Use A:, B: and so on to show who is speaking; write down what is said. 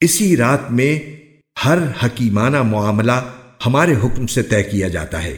A: اسی رات میں ہر حکیمانہ معاملہ ہمارے حکم سے طے کیا جاتا ہے۔